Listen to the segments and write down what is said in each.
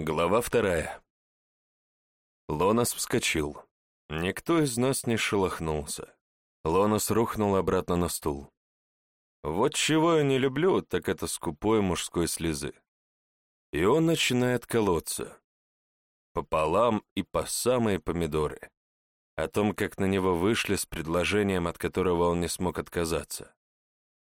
Глава вторая. Лонос вскочил. Никто из нас не шелохнулся. Лонос рухнул обратно на стул. Вот чего я не люблю, так это скупой мужской слезы. И он начинает колоться. Пополам и по самые помидоры. О том, как на него вышли с предложением, от которого он не смог отказаться.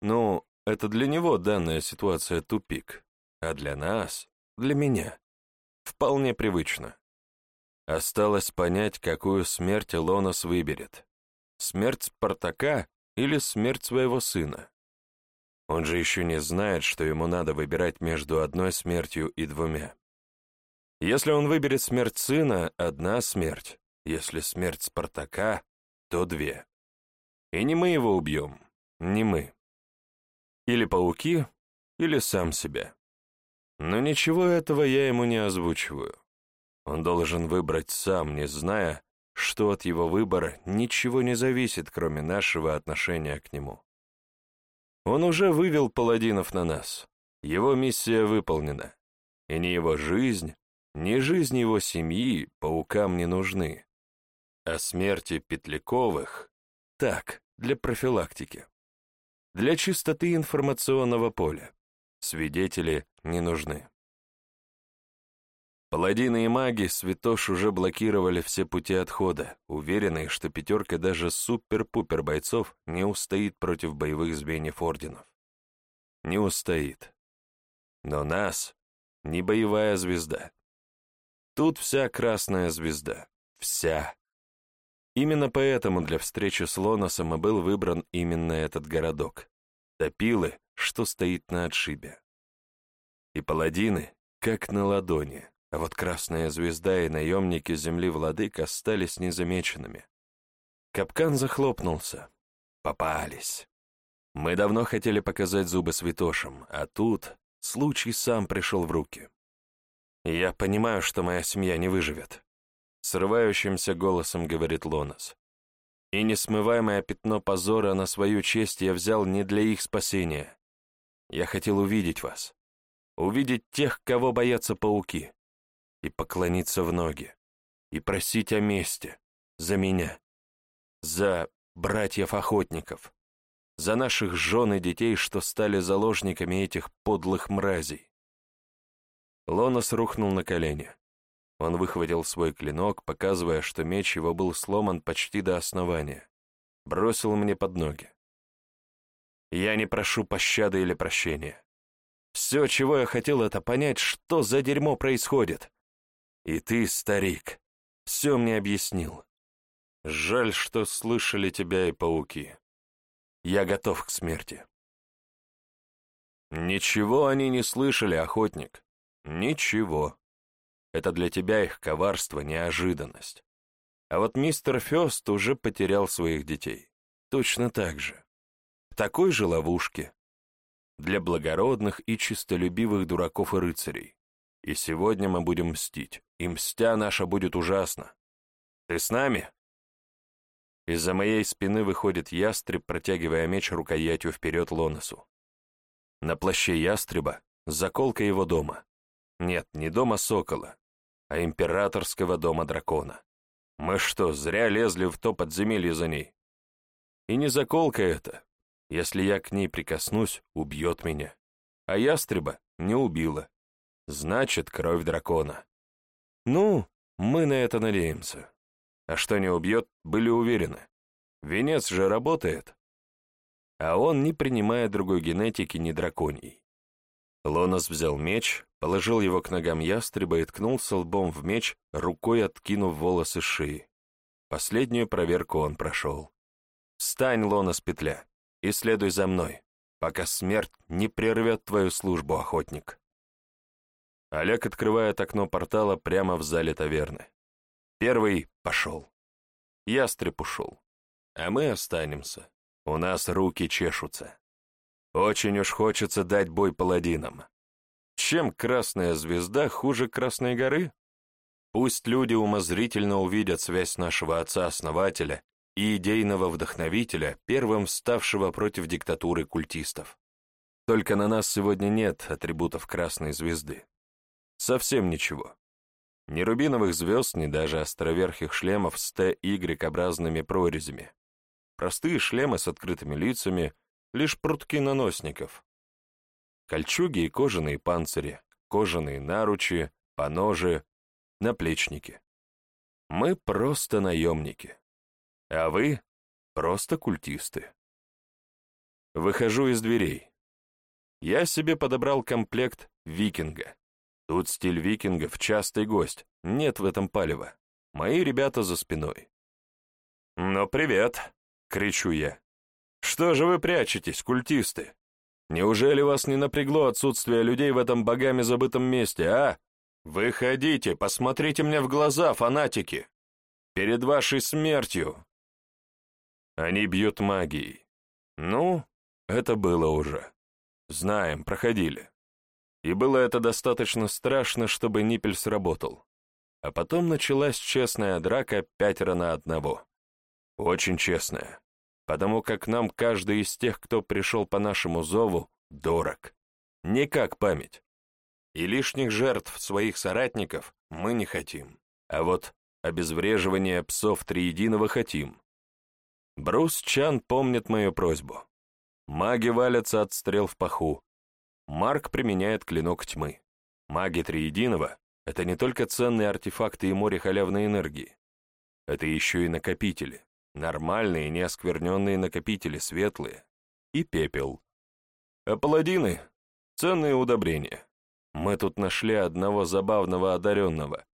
Ну, это для него данная ситуация тупик, а для нас, для меня, вполне привычно. Осталось понять, какую смерть Лонос выберет. Смерть Спартака или смерть своего сына. Он же еще не знает, что ему надо выбирать между одной смертью и двумя. Если он выберет смерть сына, одна смерть. Если смерть Спартака, то две. И не мы его убьем, не мы. Или пауки, или сам себя. Но ничего этого я ему не озвучиваю. Он должен выбрать сам, не зная, что от его выбора ничего не зависит, кроме нашего отношения к нему. Он уже вывел паладинов на нас. Его миссия выполнена. И ни его жизнь, ни жизнь его семьи паукам не нужны. А смерти Петляковых — так, для профилактики. Для чистоты информационного поля. Свидетели не нужны. Паладины и маги Святош уже блокировали все пути отхода, уверенные, что пятерка даже супер-пупер бойцов не устоит против боевых звеньев орденов. Не устоит. Но нас — не боевая звезда. Тут вся красная звезда. Вся. Именно поэтому для встречи с Лоносом и был выбран именно этот городок. Топилы, что стоит на отшибе. И паладины, как на ладони, а вот Красная Звезда и наемники Земли Владык остались незамеченными. Капкан захлопнулся. Попались. Мы давно хотели показать зубы святошам, а тут случай сам пришел в руки. Я понимаю, что моя семья не выживет. Срывающимся голосом говорит Лонос. И несмываемое пятно позора на свою честь я взял не для их спасения. Я хотел увидеть вас. Увидеть тех, кого боятся пауки и поклониться в ноги, и просить о мести, за меня, за братьев-охотников, за наших жен и детей, что стали заложниками этих подлых мразей. Лонос рухнул на колени. Он выхватил свой клинок, показывая, что меч его был сломан почти до основания. Бросил мне под ноги. Я не прошу пощады или прощения. Все, чего я хотел, это понять, что за дерьмо происходит. И ты, старик, все мне объяснил. Жаль, что слышали тебя и пауки. Я готов к смерти. Ничего они не слышали, охотник. Ничего. Это для тебя их коварство, неожиданность. А вот мистер Фёст уже потерял своих детей. Точно так же. В такой же ловушке. Для благородных и чистолюбивых дураков и рыцарей. И сегодня мы будем мстить, и мстя наша будет ужасна. Ты с нами?» Из-за моей спины выходит ястреб, протягивая меч рукоятью вперед Лоносу. На плаще ястреба заколка его дома. Нет, не дома сокола, а императорского дома дракона. Мы что, зря лезли в то подземелье за ней? И не заколка это. Если я к ней прикоснусь, убьет меня. А ястреба не убила. Значит, кровь дракона. Ну, мы на это надеемся. А что не убьет, были уверены. Венец же работает. А он не принимает другой генетики, ни драконий. Лонос взял меч, положил его к ногам ястреба и ткнулся лбом в меч, рукой откинув волосы шеи. Последнюю проверку он прошел. «Встань, Лонос, петля, и следуй за мной, пока смерть не прервет твою службу, охотник». Олег открывает окно портала прямо в зале таверны. Первый пошел. Ястреб ушел. А мы останемся. У нас руки чешутся. Очень уж хочется дать бой паладинам. Чем Красная Звезда хуже Красной горы? Пусть люди умозрительно увидят связь нашего отца-основателя и идейного вдохновителя, первым вставшего против диктатуры культистов. Только на нас сегодня нет атрибутов Красной Звезды. Совсем ничего. Ни рубиновых звезд, ни даже островерхих шлемов с Т-Y-образными прорезями. Простые шлемы с открытыми лицами, лишь прутки наносников. Кольчуги и кожаные панцири, кожаные наручи, поножи, наплечники. Мы просто наемники. А вы просто культисты. Выхожу из дверей. Я себе подобрал комплект викинга. Тут стиль викингов частый гость, нет в этом палева. Мои ребята за спиной. «Ну, привет!» — кричу я. «Что же вы прячетесь, культисты? Неужели вас не напрягло отсутствие людей в этом богами забытом месте, а? Выходите, посмотрите мне в глаза, фанатики! Перед вашей смертью!» Они бьют магией. Ну, это было уже. Знаем, проходили. И было это достаточно страшно, чтобы ниппель сработал. А потом началась честная драка пятеро на одного. Очень честная. Потому как нам каждый из тех, кто пришел по нашему зову, дорог. Не как память. И лишних жертв своих соратников мы не хотим. А вот обезвреживание псов Триединого хотим. Брус Чан помнит мою просьбу. Маги валятся от стрел в паху, Марк применяет клинок тьмы. Маги Триединого — это не только ценные артефакты и море халявной энергии. Это еще и накопители. Нормальные, неоскверненные накопители, светлые. И пепел. А паладины — ценные удобрения. Мы тут нашли одного забавного одаренного.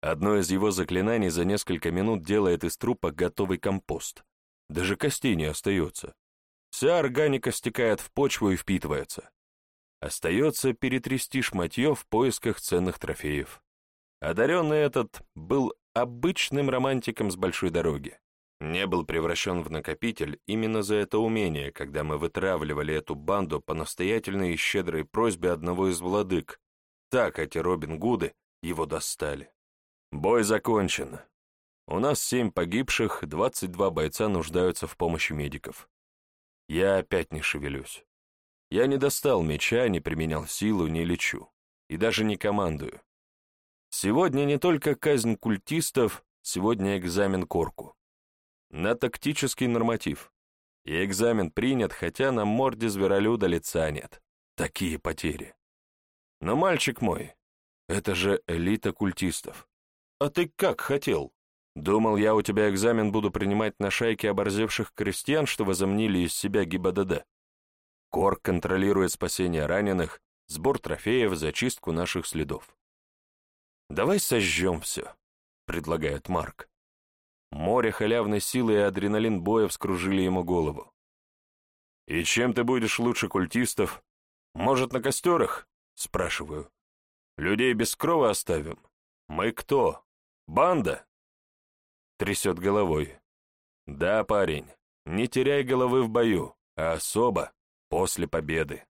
Одно из его заклинаний за несколько минут делает из трупа готовый компост. Даже костей не остается. Вся органика стекает в почву и впитывается. Остается перетрясти шматье в поисках ценных трофеев. Одаренный этот был обычным романтиком с большой дороги. Не был превращен в накопитель именно за это умение, когда мы вытравливали эту банду по настоятельной и щедрой просьбе одного из владык. Так эти Робин Гуды его достали. Бой закончен. У нас семь погибших, 22 бойца нуждаются в помощи медиков. Я опять не шевелюсь. Я не достал меча, не применял силу, не лечу. И даже не командую. Сегодня не только казнь культистов, сегодня экзамен корку. На тактический норматив. И экзамен принят, хотя на морде зверолюда лица нет. Такие потери. Но, мальчик мой, это же элита культистов. А ты как хотел? Думал, я у тебя экзамен буду принимать на шайке оборзевших крестьян, что возомнили из себя ГИБДД. Корк контролирует спасение раненых, сбор трофеев, зачистку наших следов. «Давай сожжем все», — предлагает Марк. Море халявной силы и адреналин боя вскружили ему голову. «И чем ты будешь лучше культистов? Может, на костерах?» — спрашиваю. «Людей без крова оставим? Мы кто? Банда?» Трясет головой. «Да, парень, не теряй головы в бою, а особо После победы.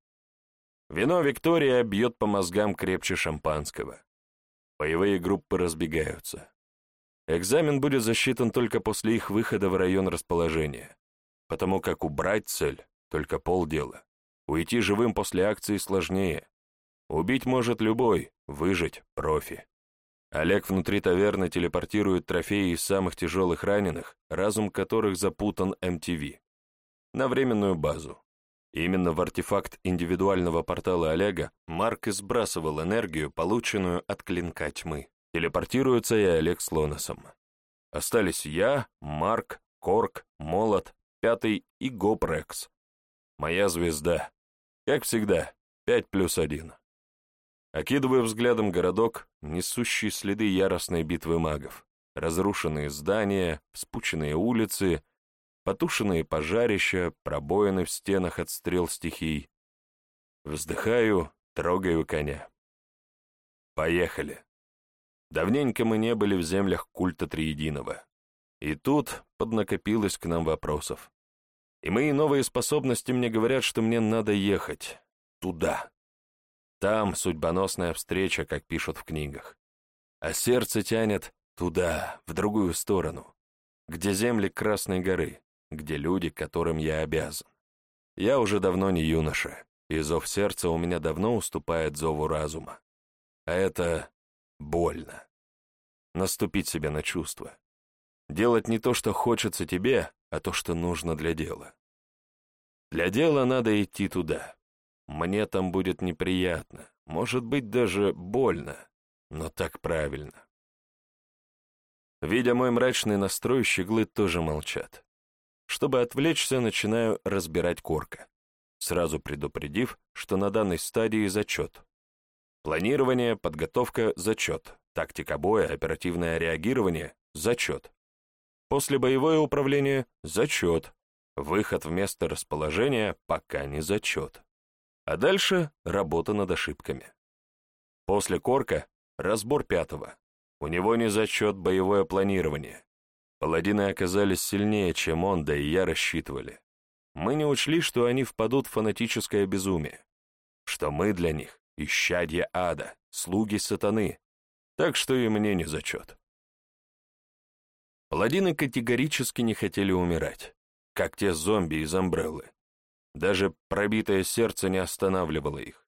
Вино Виктория бьет по мозгам крепче шампанского. Боевые группы разбегаются. Экзамен будет засчитан только после их выхода в район расположения, потому как убрать цель — только полдела. Уйти живым после акции сложнее. Убить может любой, выжить — профи. Олег внутри таверны телепортирует трофеи из самых тяжелых раненых, разум которых запутан МТВ, на временную базу. Именно в артефакт индивидуального портала Олега Марк и сбрасывал энергию, полученную от клинка тьмы. Телепортируется и Олег с Лоносом. Остались я, Марк, Корк, Молот, Пятый и Гопрекс. Моя звезда. Как всегда, пять плюс один. Окидываю взглядом городок, несущий следы яростной битвы магов. Разрушенные здания, вспученные улицы — потушенные пожарища, пробоины в стенах от стрел стихий. Вздыхаю, трогаю коня. Поехали. Давненько мы не были в землях культа Триединого. И тут поднакопилось к нам вопросов. И мои новые способности мне говорят, что мне надо ехать. Туда. Там судьбоносная встреча, как пишут в книгах. А сердце тянет туда, в другую сторону, где земли Красной горы, где люди, которым я обязан. Я уже давно не юноша, и зов сердца у меня давно уступает зову разума. А это больно. наступить себе на чувства. Делать не то, что хочется тебе, а то, что нужно для дела. Для дела надо идти туда. Мне там будет неприятно, может быть, даже больно, но так правильно. Видя мой мрачный настрой, щеглы тоже молчат. Чтобы отвлечься, начинаю разбирать корка, сразу предупредив, что на данной стадии зачет. Планирование, подготовка — зачет. Тактика боя, оперативное реагирование — зачет. После боевое управление — зачет. Выход в место расположения — пока не зачет. А дальше — работа над ошибками. После корка — разбор пятого. У него не зачет боевое планирование. Паладины оказались сильнее, чем он, да и я рассчитывали. Мы не учли, что они впадут в фанатическое безумие, что мы для них — исчадья ада, слуги сатаны, так что и мне не зачет. Паладины категорически не хотели умирать, как те зомби из Амбреллы. Даже пробитое сердце не останавливало их.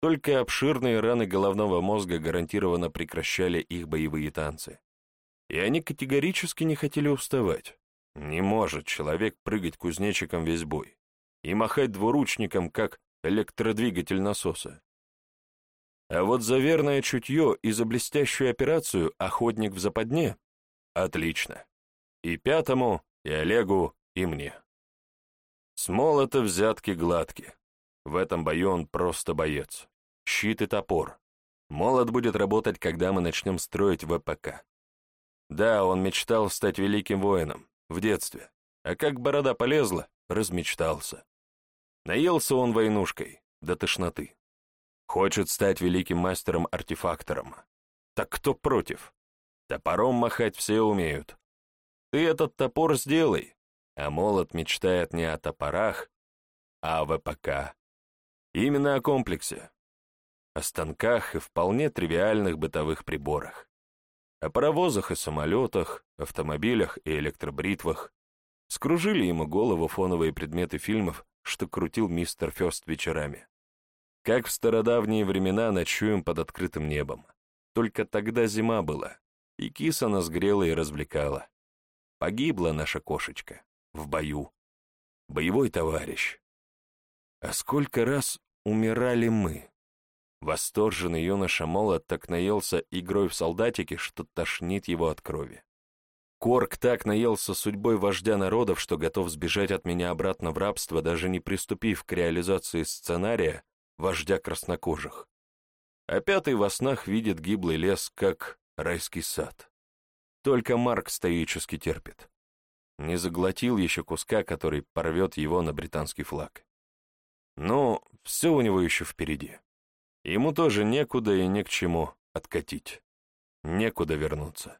Только обширные раны головного мозга гарантированно прекращали их боевые танцы. И они категорически не хотели уставать. Не может человек прыгать кузнечиком весь бой и махать двуручником, как электродвигатель насоса. А вот за верное чутье и за блестящую операцию «Охотник в западне» — отлично. И пятому, и Олегу, и мне. С молота взятки гладки. В этом бою он просто боец щит и топор. Молот будет работать, когда мы начнем строить ВПК. Да, он мечтал стать великим воином, в детстве, а как борода полезла, размечтался. Наелся он войнушкой, до тошноты. Хочет стать великим мастером-артефактором. Так кто против? Топором махать все умеют. Ты этот топор сделай, а молот мечтает не о топорах, а о ВПК. Именно о комплексе, о станках и вполне тривиальных бытовых приборах, о паровозах и самолетах, автомобилях и электробритвах. Скружили ему голову фоновые предметы фильмов, что крутил мистер Фёст вечерами. Как в стародавние времена ночуем под открытым небом. Только тогда зима была, и киса нас грела и развлекала. Погибла наша кошечка в бою. Боевой товарищ. А сколько раз умирали мы? Восторженный юноша молот так наелся игрой в солдатики, что тошнит его от крови. Корк так наелся судьбой вождя народов, что готов сбежать от меня обратно в рабство, даже не приступив к реализации сценария вождя краснокожих. А пятый во снах видит гиблый лес, как райский сад. Только Марк стоически терпит. Не заглотил еще куска, который порвет его на британский флаг. Но все у него еще впереди. Ему тоже некуда и не к чему откатить. Некуда вернуться.